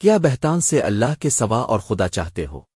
کیا بہتان سے اللہ کے سوا اور خدا چاہتے ہو؟